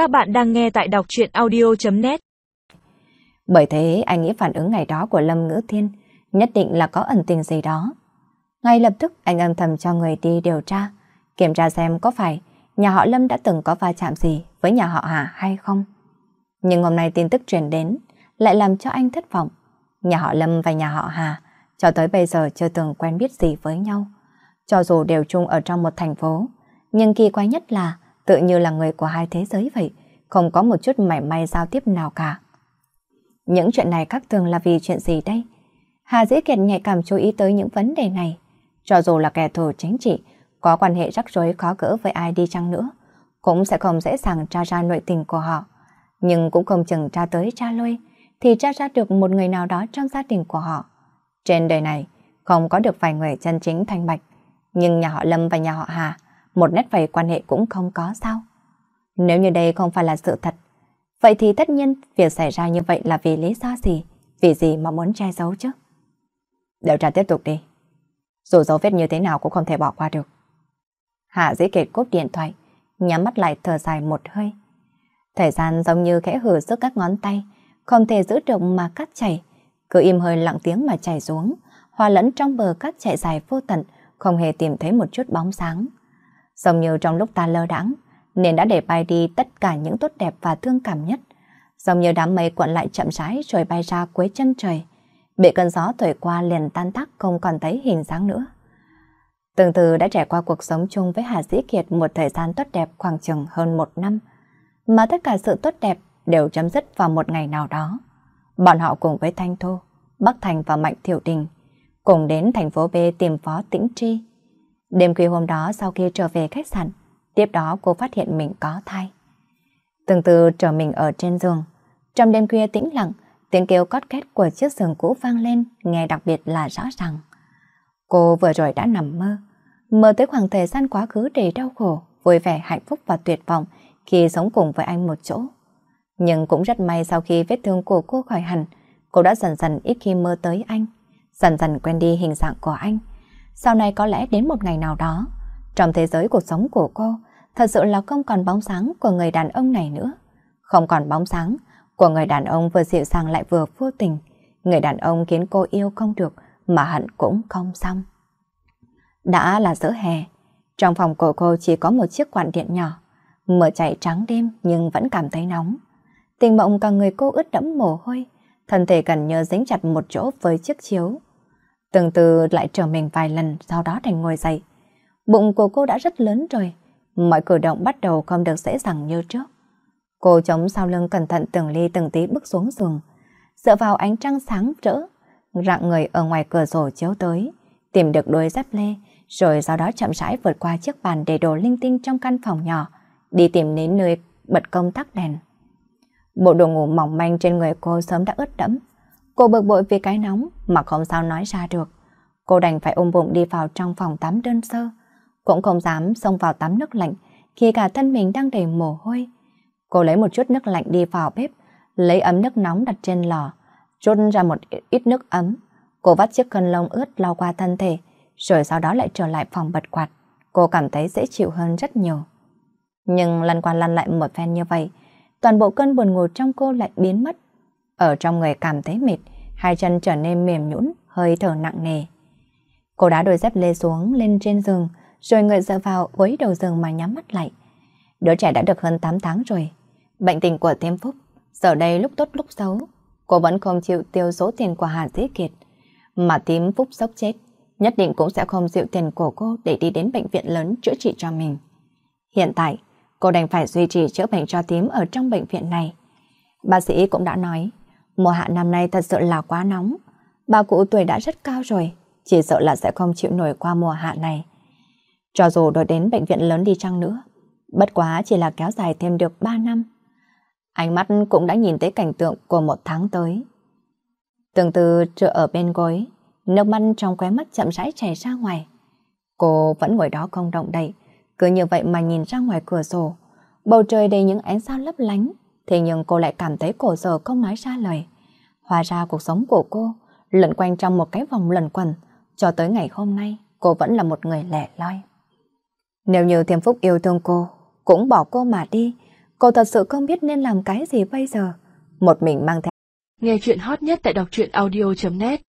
Các bạn đang nghe tại đọc chuyện audio.net Bởi thế anh nghĩ phản ứng ngày đó của Lâm Ngữ Thiên nhất định là có ẩn tình gì đó. Ngay lập tức anh âm thầm cho người đi điều tra, kiểm tra xem có phải nhà họ Lâm đã từng có va chạm gì với nhà họ Hà hay không. Nhưng hôm nay tin tức truyền đến lại làm cho anh thất vọng. Nhà họ Lâm và nhà họ Hà cho tới bây giờ chưa từng quen biết gì với nhau. Cho dù đều chung ở trong một thành phố, nhưng kỳ quái nhất là tự như là người của hai thế giới vậy, không có một chút mảy may giao tiếp nào cả. Những chuyện này các thường là vì chuyện gì đây? Hà Dĩ Kiệt nhạy cảm chú ý tới những vấn đề này. Cho dù là kẻ thù chính trị, có quan hệ rắc rối khó gỡ với ai đi chăng nữa, cũng sẽ không dễ dàng tra ra nội tình của họ. Nhưng cũng không chừng tra tới tra lui, thì tra ra được một người nào đó trong gia đình của họ. Trên đời này, không có được vài người chân chính thanh bạch, nhưng nhà họ Lâm và nhà họ Hà, một nét vầy quan hệ cũng không có sao. Nếu như đây không phải là sự thật, vậy thì tất nhiên việc xảy ra như vậy là vì lý do gì, vì gì mà muốn che giấu chứ? Điều tra tiếp tục đi. Dù dấu vết như thế nào cũng không thể bỏ qua được. Hạ dĩ kiệt cúp điện thoại, nhắm mắt lại thở dài một hơi. Thời gian giống như khẽ hử giữa các ngón tay, không thể giữ được mà cắt chảy, cứ im hơi lặng tiếng mà chảy xuống, hòa lẫn trong bờ cắt chạy dài vô tận, không hề tìm thấy một chút bóng sáng. Giống như trong lúc ta lơ đãng, nên đã để bay đi tất cả những tốt đẹp và thương cảm nhất. Giống như đám mây cuộn lại chậm rãi rồi bay ra cuối chân trời. Bị cơn gió thổi qua liền tan tác không còn thấy hình dáng nữa. Từng từ đã trải qua cuộc sống chung với Hà Dĩ Kiệt một thời gian tốt đẹp khoảng chừng hơn một năm. Mà tất cả sự tốt đẹp đều chấm dứt vào một ngày nào đó. Bọn họ cùng với Thanh Thô, Bắc Thành và Mạnh Thiểu Đình cùng đến thành phố B tìm Phó Tĩnh Tri. Đêm khuya hôm đó sau khi trở về khách sạn, tiếp đó cô phát hiện mình có thai. Từng từ trở mình ở trên giường, trong đêm khuya tĩnh lặng, tiếng kêu cót két của chiếc giường cũ vang lên, nghe đặc biệt là rõ ràng. Cô vừa rồi đã nằm mơ, mơ tới khoảng thời gian quá khứ đầy đau khổ, vui vẻ, hạnh phúc và tuyệt vọng khi sống cùng với anh một chỗ. Nhưng cũng rất may sau khi vết thương của cô khỏi hẳn, cô đã dần dần ít khi mơ tới anh, dần dần quen đi hình dạng của anh. Sau này có lẽ đến một ngày nào đó, trong thế giới cuộc sống của cô, thật sự là không còn bóng sáng của người đàn ông này nữa. Không còn bóng sáng của người đàn ông vừa dịu dàng lại vừa vô tình. Người đàn ông khiến cô yêu không được mà hận cũng không xong. Đã là giữa hè, trong phòng của cô chỉ có một chiếc quạt điện nhỏ, mở chạy trắng đêm nhưng vẫn cảm thấy nóng. Tình mộng cả người cô ướt đẫm mồ hôi, thân thể gần như dính chặt một chỗ với chiếc chiếu. Từng từ lại trở mình vài lần sau đó thành ngồi dậy. Bụng của cô đã rất lớn rồi, mọi cử động bắt đầu không được dễ dàng như trước. Cô chống sau lưng cẩn thận từng ly từng tí bước xuống giường, dựa vào ánh trăng sáng rỡ, rạng người ở ngoài cửa sổ chiếu tới, tìm được đôi dép lê, rồi sau đó chậm rãi vượt qua chiếc bàn để đồ linh tinh trong căn phòng nhỏ, đi tìm đến nơi bật công tắc đèn. Bộ đồ ngủ mỏng manh trên người cô sớm đã ướt đẫm. Cô bực bội vì cái nóng mà không sao nói ra được. Cô đành phải ôm bụng đi vào trong phòng tắm đơn sơ. Cũng không dám xông vào tắm nước lạnh khi cả thân mình đang đầy mồ hôi. Cô lấy một chút nước lạnh đi vào bếp, lấy ấm nước nóng đặt trên lò, rút ra một ít nước ấm. Cô vắt chiếc khăn lông ướt lau qua thân thể, rồi sau đó lại trở lại phòng bật quạt. Cô cảm thấy dễ chịu hơn rất nhiều. Nhưng lăn qua lăn lại một phen như vậy, toàn bộ cơn buồn ngủ trong cô lại biến mất. Ở trong người cảm thấy mệt, hai chân trở nên mềm nhũn, hơi thở nặng nề. Cô đá đôi dép lê xuống lên trên giường, rồi người dựa vào với đầu giường mà nhắm mắt lại. Đứa trẻ đã được hơn 8 tháng rồi. Bệnh tình của Thiêm Phúc, giờ đây lúc tốt lúc xấu, cô vẫn không chịu tiêu số tiền của Hà Dĩ Kiệt. Mà Thiêm Phúc sốc chết, nhất định cũng sẽ không chịu tiền của cô để đi đến bệnh viện lớn chữa trị cho mình. Hiện tại, cô đành phải duy trì chữa bệnh cho tím ở trong bệnh viện này. Bác sĩ cũng đã nói, mùa hạ năm nay thật sự là quá nóng. Bà cụ tuổi đã rất cao rồi, chỉ sợ là sẽ không chịu nổi qua mùa hạ này. Cho dù đổi đến bệnh viện lớn đi chăng nữa, bất quá chỉ là kéo dài thêm được 3 năm. Ánh mắt cũng đã nhìn thấy cảnh tượng của một tháng tới. Từng từ trựa ở bên gối, nước mắt trong khóe mắt chậm rãi chảy ra ngoài. Cô vẫn ngồi đó không động đậy, cứ như vậy mà nhìn ra ngoài cửa sổ. Bầu trời đầy những ánh sao lấp lánh, thế nhưng cô lại cảm thấy cổ sở không nói ra lời. Hóa ra cuộc sống của cô lẩn quanh trong một cái vòng lẩn quẩn cho tới ngày hôm nay cô vẫn là một người lẻ loi. Nếu như Thiêm Phúc yêu thương cô, cũng bỏ cô mà đi, Cô thật sự không biết nên làm cái gì bây giờ. Một mình mang theo. Nghe chuyện hot nhất tại đọc truyện audio.net